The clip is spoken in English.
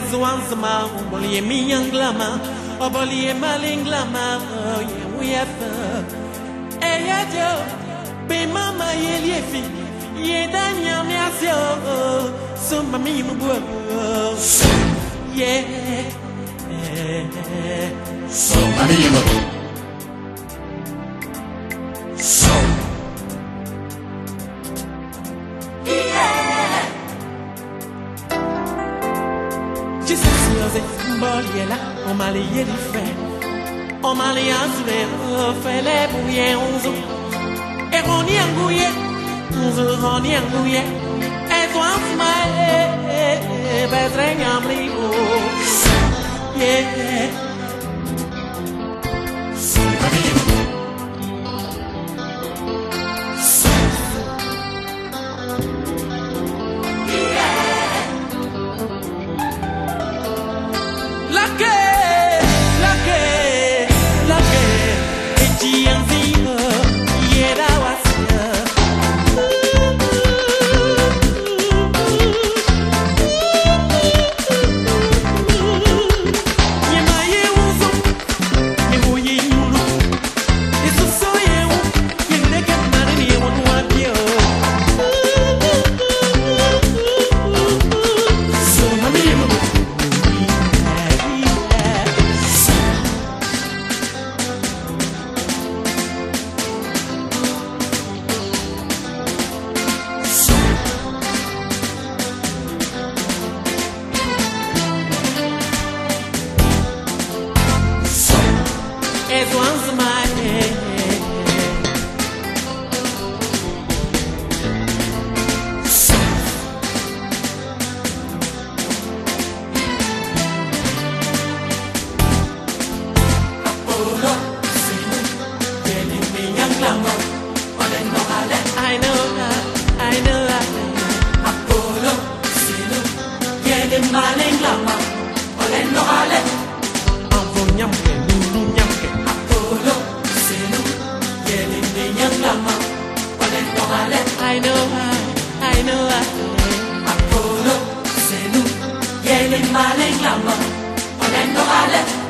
Zwanzama, Bolie mi young glamour, or Bolie maling glamour, oh we have fun. Hey, be mama, ye liefi, ye danya mi asio, so mami mu bua, yeah, eh, eh, eh. So anima. So se mbolye la, an maleye di fe An maleye an sou le refe le pouye onzo E roni an gouye, onzo roni an gouye E my Apollo, Zenu, Yelin, Malen, Lamma, Olen, Norale,